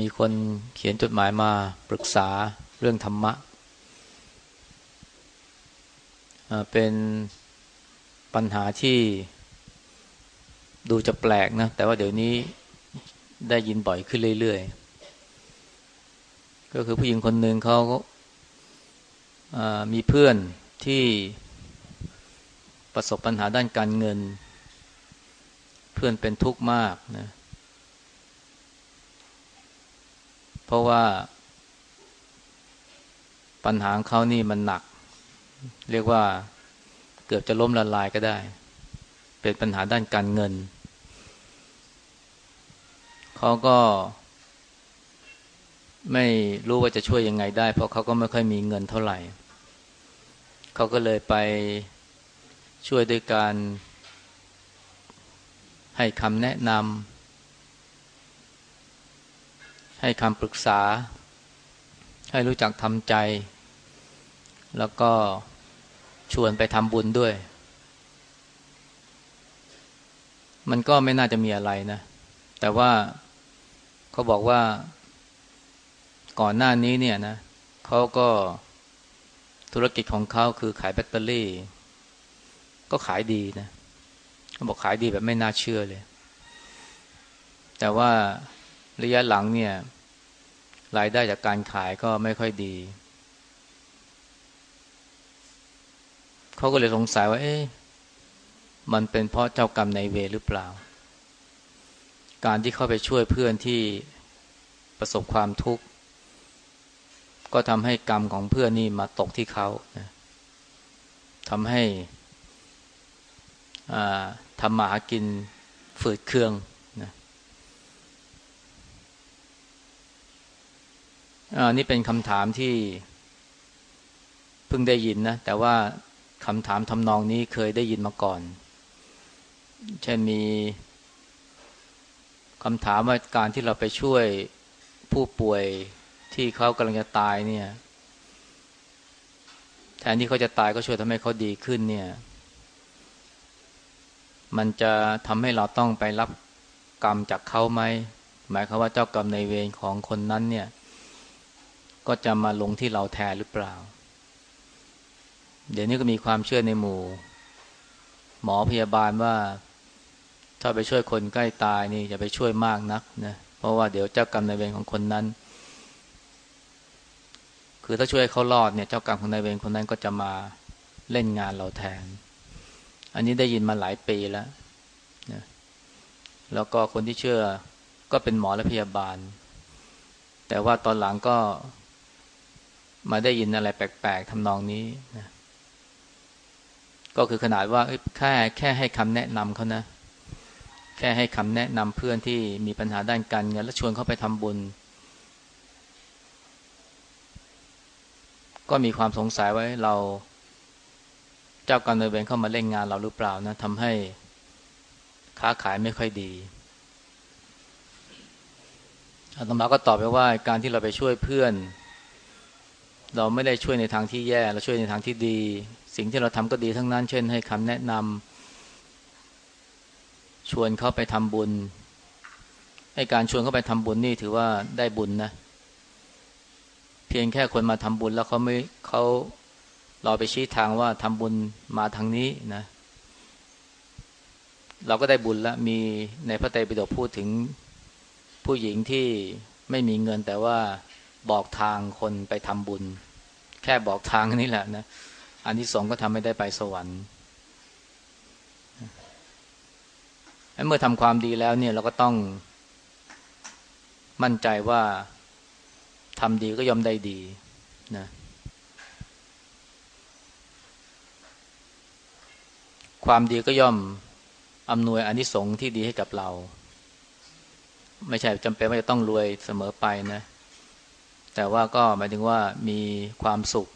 มีคนเขียนจดหมายมาปรึกษาเรื่องธรรมะ เป็นปัญหาที่ดูจะแปลกนะ แต่ว่าเดี๋ยวนี้ได้ยินบ่อยขึ้นเรื่อยๆ ก็คือผู้หญิงคนหนึ่งเขามีเพื่อนที่ประสบปัญหาด้านการเงิน เพื่อนเป็นทุกข์มากนะเพ ราะว่า ปัญหาเขานี่มันหนัก เรียกว่าเกือบจะล้มละลายก็ได้ เป็นปัญหาด้านการเงิน เขาก็ไม่รู้ว่าจะช่วยยังไงได้ เพราะเขาก็ไม่ค่อยมีเงินเท่าไหร่ เขาก็เลยไปช่วยด้วยการให้คำแนะนำ ให้คำปรึกษา ให้รู้จักทำใจ แล้วก็ชวนไปทำบุญด้วย มันก็ไม่น่าจะมีอะไรนะ แต่ว่าเขาบอกว่าก่อนหน้านี้เนี่ยนะเขาก็ธุรกิจของเขาคือขายแบตเตอรี่ ก็ขายดีนะเขาบอกขายดีแบบไม่น่าเชื่อเลย แต่ว่า ระยะหลังเนี่ยรายได้จากการขายก็ไม่ค่อยดี เขาก็เลยสงสัยว่า เอ๊ะมันเป็นเพราะเจ้ากรรมในเวรหรือเปล่า การที่เขาไปช่วยเพื่อนที่ประสบความทุกข์ ก็ทำให้กรรมของเพื่อนนี่มาตกที่เขาทำให้ทำมาหากินฝืดเครื่อง นะนี่เป็นคำถามที่เพิ่งได้ยินนะ แต่ว่าคำถามทำนองนี้เคยได้ยินมาก่อน เช่นมีคำถามว่าการที่เราไปช่วยผู้ป่วยที่เขากำลังจะตายเนี่ย แทนที่เขาจะตายก็ช่วยทำให้เขาดีขึ้นเนี่ย มันจะทำให้เราต้องไปรับกรรมจากเขาไหม หมายความว่าเจ้ากรรมในเวรของคนนั้นเนี่ย ก็จะมาลงที่เราแทนหรือเปล่า เดี๋ยวนี้ก็มีความเชื่อในหมู่ หมอพยาบาลว่า ถ้าไปช่วยคนใกล้ตายนี่อย่าไปช่วยมากนักนะเพราะว่าเดี๋ยวเจ้ากรรมในเวรของคนนั้น คือถ้าช่วยเขารอดเนี่ยเจ้ากรรมของนายเวรคนนั้นก็จะมาเล่นงานเราแทน อันนี้ได้ยินมาหลายปีแล้วนะแล้วก็คนที่เชื่อก็เป็นหมอและพยาบาล แต่ว่าตอนหลังก็ มาได้ยินอะไรแปลกๆทำนองนี้นะก็คือขนาดว่าแค่แค่ให้คำแนะนำเขานะ แค่ให้คำแนะนำเพื่อนที่มีปัญหาด้านการเงินแล้วชวนเขาไปทำบุญ ก็มีความสงสัยไว้เราเจ้ากรรมนายเวรเข้ามาเล่นงานเราหรือเปล่านะทำให้ค้าขายไม่ค่อยดีอาตมาก็ตอบไปว่าการที่เราไปช่วยเพื่อน เราไม่ได้ช่วยในทางที่แย่ เราช่วยในทางที่ดี สิ่งที่เราทำก็ดีทั้งนั้น เช่น ให้คำแนะนำชวนเขาไปทำบุญ ให้การชวนเขาไปทำบุญนี่ถือว่าได้บุญนะ เพียงแค่คนมาทำบุญแล้วเขาไม่เขาเราไปชี้ทางว่าทำบุญมาทางนี้นะ เราก็ได้บุญแล้วมีในพระไตรปิฎกพูดถึงผู้หญิงที่ไม่มีเงินแต่ว่า บอกทางคนไปทำบุญ แค่บอกทางนี่แหละนะอันที่สองก็ทำให้ได้ไปสวรรค์เมื่อทำความดีแล้วเนี่ยเราก็ต้องมั่นใจว่าทำดีก็ย่อมได้ดีนะความดีก็ย่อมอำนวยอนิสงส์ที่ดีให้กับเรา ไม่ใช่จำเป็นว่าจะต้องรวยเสมอไปนะ แต่ว่าก็หมายถึงว่ามีความสุข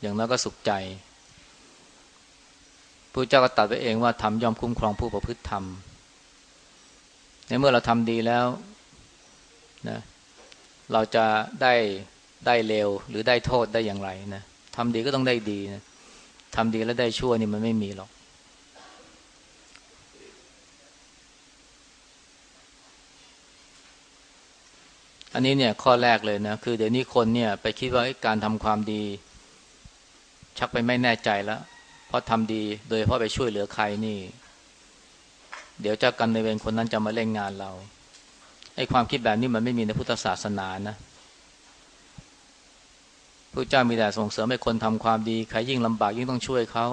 อย่างน้อยก็สุขใจพระเจ้าก็ตัดไว้เองว่าทำย่อมคุ้มครองผู้ประพฤติธรรมในเมื่อเราทำดีแล้วนะเราจะได้ได้เร็วหรือได้โทษได้อย่างไรนะทำดีก็ต้องได้ดีนะทำดีแล้วได้ชั่วนี่มันไม่มีหรอก อันนี้เนี่ยข้อแรกเลยนะคือเดี๋ยวนี้คนเนี่ยไปคิดว่าการทำความดี ชักไปไม่แน่ใจแล้ว เพราะทำดีโดยเพราะไปช่วยเหลือใครนี่ เดี๋ยวเจ้ากรรมในเวรคนนั้นจะมาเล่นงานเราไอ้ความคิดแบบนี้มันไม่มีในพุทธศาสนานะพระเจ้ามีแต่ส่งเสริมให้คนทำความดีใครยิ่งลำบากยิ่งต้องช่วยเขา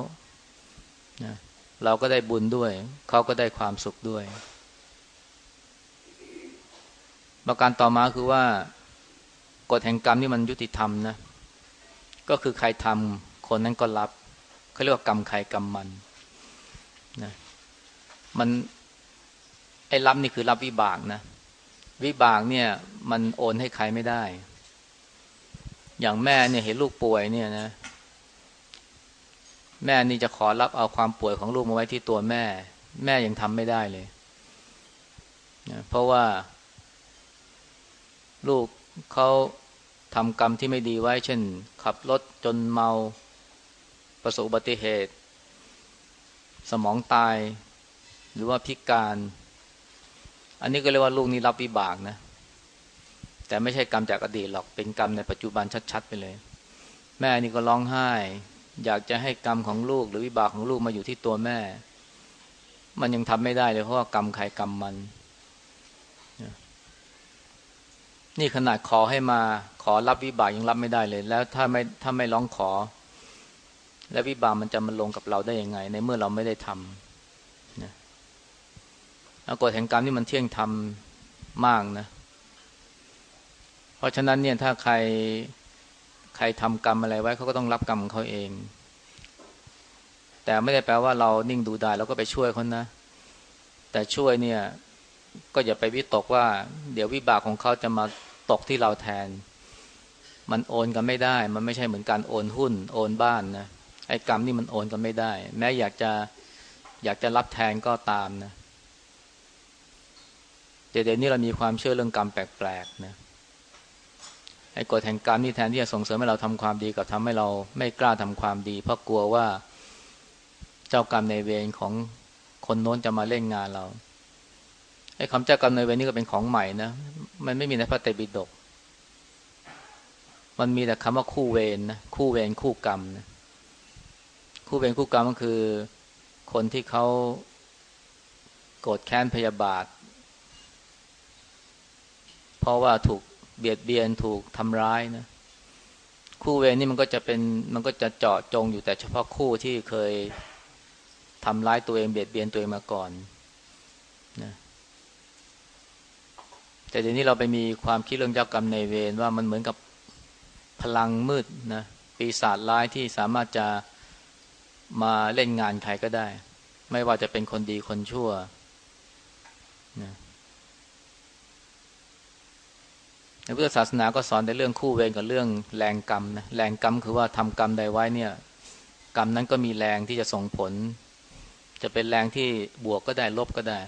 นะเราก็ได้บุญด้วย เขาก็ได้ความสุขด้วย ประการต่อมาคือว่ากฎแห่งกรรมนี่มันยุติธรรมนะ ก็คือใครทำคนนั้นก็รับเขาเรียกว่ากรรมใครกรรมมันนะมันไอ้รับนี่คือรับวิบากนะ วิบากเนี่ย มันโอนให้ใครไม่ได้ อย่างแม่เนี่ยเห็นลูกป่วยเนี่ยนะ แม่นี่จะขอรับเอาความป่วยของลูกมาไว้ที่ตัวแม่ แม่ยังทำไม่ได้เลยนะเพราะว่า ลูกเขาทำกรรมที่ไม่ดีไว้ เช่น ขับรถจนเมาประสบอุบัติเหตุ สมองตาย หรือว่าพิการ อันนี้ก็เรียกว่าลูกนี้รับวิบากนะ แต่ไม่ใช่กรรมจากอดีตหรอกเป็นกรรมในปัจจุบันชัดๆไปเลย แม่นี่ก็ร้องไห้ อยากจะให้กรรมของลูก หรือวิบากของลูกมาอยู่ที่ตัวแม่ มันยังทำไม่ได้เลยเพราะว่ากรรมใครกรรมมัน นี่ขนาดขอให้มาขอรับวิบากยังรับไม่ได้เลย แล้วถ้าไม่ถ้าไม่ร้องขอ แล้ววิบากมันจะมาลงกับเราได้ยังไง ในเมื่อเราไม่ได้ทำนะกฎแห่งกรรมนี่มันเที่ยงธรรมมากนะ เพราะฉะนั้นเนี่ยถ้าใครใครทำกรรมอะไรไว้เขาก็ต้องรับกรรมของเขาเอง แต่ไม่ได้แปลว่าเรานิ่งดูได้แล้วก็ไปช่วยเขานะ แต่ช่วยเนี่ย ก็อย่าไปวิตกว่า เดี๋ยววิบากของเขาจะมาตกที่เราแทน มันโอนกันไม่ได้ มันไม่ใช่เหมือนการโอนหุ้น โอนบ้านนะไอ้กรรมนี่มันโอนกันไม่ได้ แม้อยากจะอยากจะรับแทนก็ตามนะเดี๋ยวนี้เรามีความเชื่อเรื่องกรรมแปลกๆนะไอ้กฎแห่งกรรมนี่แทนที่จะส่งเสริมให้เราทำความดีกับทำให้เราไม่กล้าทำความดี เพราะกลัวว่าเจ้ากรรมในเวรของคนโน้นจะมาเล่นงานเรา ไอ้คำเจ้ากรรมในเวรนี่ก็เป็นของใหม่นะมันไม่มีในพระเตบิดกมันมีแต่คำว่าคู่เวรนะคู่เวรคู่กรรมนะคู่เวรคู่กรรมก็คือ คนที่เขาโกรธแค้นพยาบาท เพราะว่าถูกเบียดเบียนถูกทำร้ายนะคู่เวรนี่มันก็จะเป็นมันก็จะเจาะจงอยู่แต่เฉพาะคู่ที่เคยทำร้ายตัวเองเบียดเบียนตัวเองมาก่อนนะ แต่เดี๋ยวนี้เราไปมีความคิดเรื่องเจ้ากรรมในเวรว่ามันเหมือนกับพลังมืดนะปีศาจร้ายที่สามารถจะมาเล่นงานใครก็ได้ ไม่ว่าจะเป็นคนดีคนชั่วนะในพุทธศาสนาก็สอนในเรื่องคู่เวรกับเรื่องแรงกรรมนะแรงกรรมคือว่าทำกรรมใดไว้เนี่ย กรรมนั้นก็มีแรงที่จะส่งผล จะเป็นแรงที่บวกก็ได้ลบก็ได้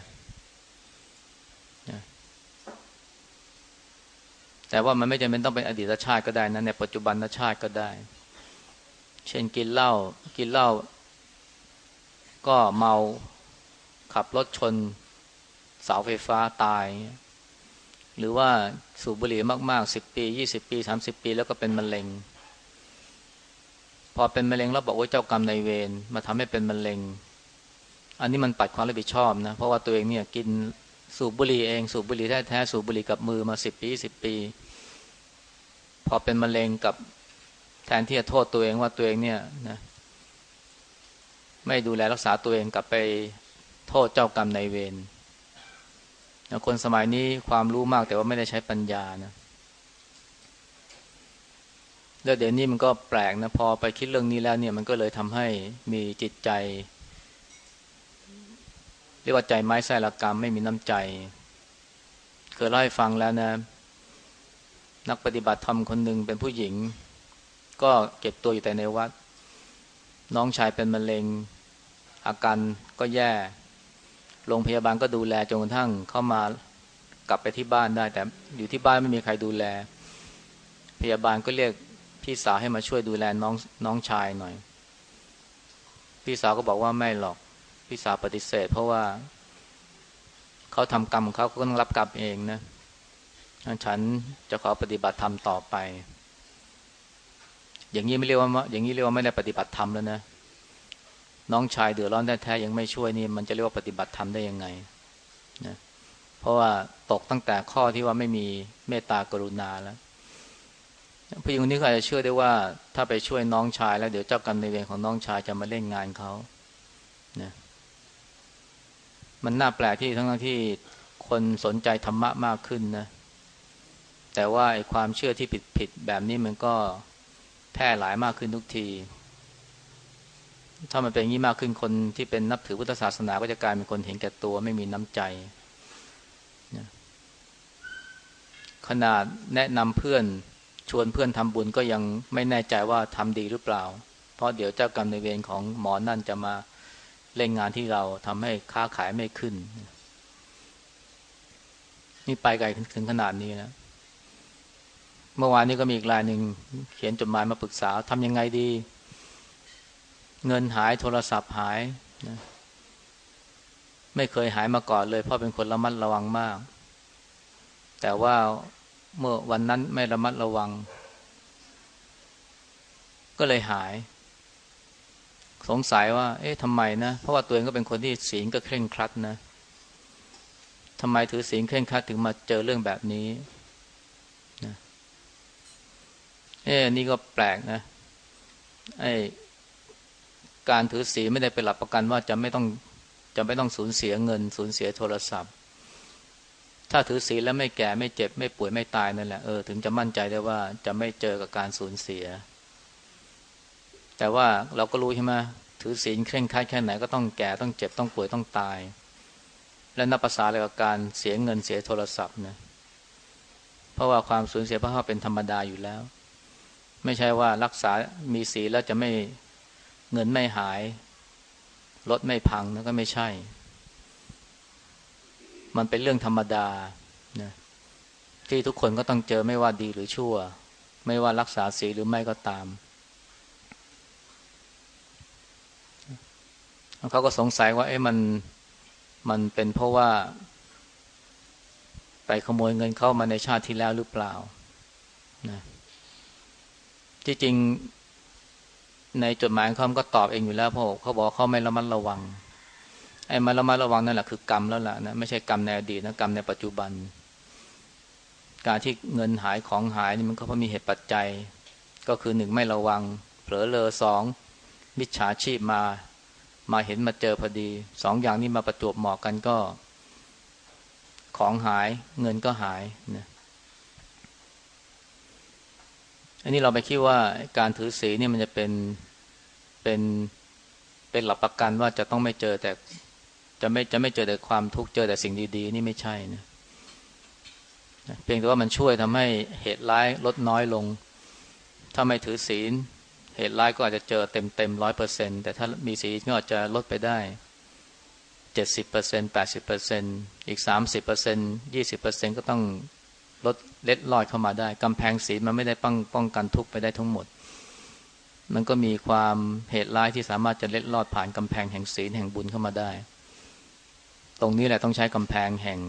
แต่ว่ามันไม่จำเป็นต้องเป็นอดีตชาติก็ได้นะในปัจจุบันชาติก็ได้ เช่นกินเหล้ากินเหล้าก็เมาขับรถชนเสาไฟฟ้าตาย หรือว่าสูบบุหรี่มากๆสิบปียี่สิบปีสามสิบปี แล้วก็เป็นมะเร็ง พอเป็นมะเร็งเราบอกว่าเจ้ากรรมในเวรมาทำให้เป็นมะเร็ง อันนี้มันปัดความรับผิดชอบนะ เพราะว่าตัวเองเนี่ยกิน สูบบุหรี่เองสูบบุหรี่แท้ๆสูบบุหรี่กับมือมาสิบปีสิบปี พอเป็นมะเร็งกับแทนที่จะโทษตัวเองว่าตัวเองเนี่ยนะไม่ดูแลรักษาตัวเองกลับไปโทษเจ้ากรรมในเวรคนสมัยนี้ความรู้มากแต่ว่าไม่ได้ใช้ปัญญานะแล้วเดี๋ยวนี้มันก็แปลกนะพอไปคิดเรื่องนี้แล้วเนี่ยมันก็เลยทำให้มีจิตใจ รียกว่าใจไม้ไส้ละกรรมไม่มีน้ำใจ เคยเล่าให้ฟังแล้วนะ นักปฏิบัติธรรมคนหนึ่งเป็นผู้หญิง ก็เก็บตัวอยู่แต่ในวัด น้องชายเป็นมะเร็ง อาการก็แย่โรงพยาบาลก็ดูแลจนกระทั่งเข้ามากลับไปที่บ้านได้ แต่อยู่ที่บ้านไม่มีใครดูแล พยาบาลก็เรียกพี่สาวให้มาช่วยดูแลน้องน้องชายหน่อย พี่สาวก็บอกว่าไม่หรอก พี่สาวปฏิเสธ เพราะว่าเขาทำกรรมของเขาก็ต้องรับกรรมเองนะฉันจะขอปฏิบัติธรรมต่อไป อย่างนี้ไม่เรียกว่า อย่างนี้เรียกว่าไม่ได้ปฏิบัติธรรมแล้วนะน้องชายเดือดร้อนแท้ๆยังไม่ช่วยนี่มันจะเรียกว่าปฏิบัติธรรมได้ยังไงนะเพราะว่าตกตั้งแต่ข้อที่ว่าไม่มีเมตตากรุณาแล้วผู้หญิงคนนี้ก็อาจจะเชื่อได้ว่า ถ้าไปช่วยน้องชายแล้วเดี๋ยวเจ้ากรรมในเวรของน้องชายจะมาเล่นงานเขานะ มันน่าแปลกที่ทั้งที่คนสนใจธรรมะมากขึ้นนะ แต่ว่าไอ้ความเชื่อที่ผิดผิดแบบนี้มันก็แพร่หลายมากขึ้นทุกที ถ้ามันเป็นอย่างนี้มากขึ้นคนที่เป็นนับถือพุทธศาสนาก็จะกลายเป็นคนเห็นแก่ตัวไม่มีน้ำใจ ขนาดแนะนำเพื่อนชวนเพื่อนทำบุญก็ยังไม่แน่ใจว่าทำดีหรือเปล่า เพราะเดี๋ยวเจ้ากรรมในเวรของหมอนั่นจะมา เล่นงานที่เราทำให้ค้าขายไม่ขึ้น นี่ไปไกลถึงขนาดนี้นะเมื่อวานนี้ก็มีอีกรายหนึ่งเขียนจดหมายมาปรึกษาทำยังไงดี เงินหายโทรศัพท์หายนะไม่เคยหายมาก่อนเลย เพราะเป็นคนระมัดระวังมาก แต่ว่าเมื่อวันนั้นไม่ระมัดระวัง ก็เลยหาย สงสัยว่า เอ๊ะทำไมนะ เพราะว่าตัวเองก็เป็นคนที่ศีลก็เคร่งครัดนะทำไมถือศีลเคร่งครัดถึงมาเจอเรื่องแบบนี้นะเอ๊ะนี่ก็แปลกนะไอ้การถือศีลไม่ได้เป็นหลักประกันว่าจะไม่ต้องจะไม่ต้องสูญเสียเงิน สูญเสียโทรศัพท์ ถ้าถือศีลแล้วไม่แก่ไม่เจ็บ ไม่ป่วยไม่ตายนั่นแหละเออถึงจะมั่นใจได้ว่าจะไม่เจอกับการสูญเสีย แต่ว่าเราก็รู้ใช่ไหมถือศีลเคร่งครัดแค่ไหนก็ต้องแก่ต้องเจ็บต้องป่วยต้องตาย และนับภาษาอะไรกับการเสียเงินเสียโทรศัพท์นะเพราะว่าความสูญเสียพระเขาเป็นธรรมดาอยู่แล้ว ไม่ใช่ว่ารักษามีศีลแล้วจะไม่เงินไม่หายรถไม่พังนะก็ไม่ใช่ มันเป็นเรื่องธรรมดานะที่ทุกคนก็ต้องเจอไม่ว่าดีหรือชั่ว ไม่ว่ารักษาศีลหรือไม่ก็ตาม เขาก็สงสัยว่าเอ๊ะมันมันเป็นเพราะว่า ไปขโมยเงินเข้ามาในชาติที่แล้วหรือเปล่านะที่จริงในจดหมายเขาก็ตอบเองอยู่แล้วเพราะเขาบอกเขาไม่ระมัดระวังไอ้มาระมัดระวังนั่นแหละคือกรรมแล้วล่ะนะไม่ใช่กรรมในอดีตนะกรรมในปัจจุบัน การที่เงินหายของหายนี่มันก็เพราะมีเหตุปัจจัย ก็คือหนึ่งไม่ระวัง เผลอเลอสองมิจฉาชีพมา มาเห็นมาเจอพอดีสองอย่างนี้มาประจวบเหมาะกันก็ ของหายเงินก็หายนะอันนี้เราไปคิดว่าการถือศีลเนี่ยมันจะเป็นเป็นเป็นหลักประกันว่าจะต้องไม่เจอแต่จะไม่จะไม่เจอแต่ความทุกข์เจอแต่สิ่งดี ๆ นี่ไม่ใช่นะเพียงแต่ว่ามันช่วยทำให้เหตุร้ายลดน้อยลง ถ้าไม่ถือศีล เหตุร้ายก็อาจจะเจอเต็มเต็มร้อยเปอร์เซ็นแต่ถ้ามีศีลก็อาจจะลดไปได้เจ็ดสิบเปอร์เซ็นแปดสิบเปอร์เซ็นอีกสามสิบเปอร์เซ็นยี่สิบเปอร์เซ็นก็ต้องลดเล็ดลอดเข้ามาได้กำแพงศีลมันไม่ได้ป้องป้องกันทุกไปได้ทั้งหมด มันก็มีความเหตุร้ายที่สามารถจะเล็ดลอดผ่านกำแพงแห่งศีลแห่งบุญเข้ามาได้ ตรงนี้แหละต้องใช้กำแพงแห่ง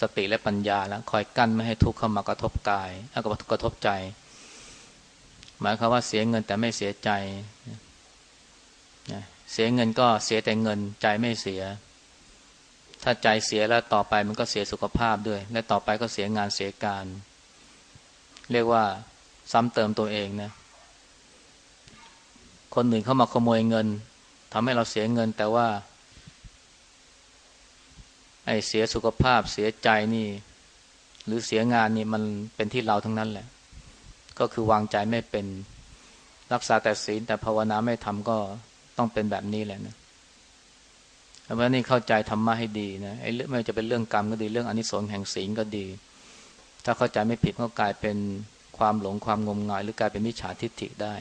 สติและปัญญาแล้วคอยกั้นไม่ให้ทุกข์เข้ามากระทบกายแล้วก็กระทบใจ หมายความว่าเสียเงินแต่ไม่เสียใจเสียเงินก็เสียแต่เงินใจไม่เสีย ถ้าใจเสียแล้วต่อไปมันก็เสียสุขภาพด้วย และต่อไปก็เสียงานเสียการ เรียกว่าซ้ำเติมตัวเองนะ คนหนึ่งเข้ามาขโมยเงินทำให้เราเสียเงินแต่ว่า ไอ้เสียสุขภาพเสียใจนี่ หรือเสียงานนี่มันเป็นที่เราทั้งนั้นแหละ ก็คือวางใจไม่เป็นรักษาแต่ศีลแต่ภาวนาไม่ทำก็ต้องเป็นแบบนี้แหละนะเพราะนี่เข้าใจธรรมะให้ดีนะไอ้เรื่องไม่จะเป็นเรื่องกรรมก็ดีเรื่องอนิสงส์แห่งศีลก็ดี ถ้าเข้าใจไม่ผิดก็กลายเป็นความหลงความงมงาย หรือกลายเป็นมิจฉาทิฏฐิได้